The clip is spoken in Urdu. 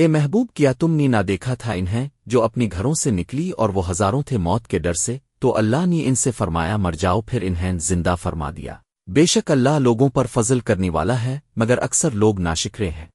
اے محبوب، کیا تم نے نہ دیکھا تھا انہیں جو اپنی گھروں سے نکلی اور وہ ہزاروں تھے موت کے ڈر سے؟ تو اللہ نے ان سے فرمایا، مر جاؤ، پھر انہیں زندہ فرما دیا۔ بے شک اللہ لوگوں پر فضل کرنے والا ہے، مگر اکثر لوگ ناشکرے ہیں۔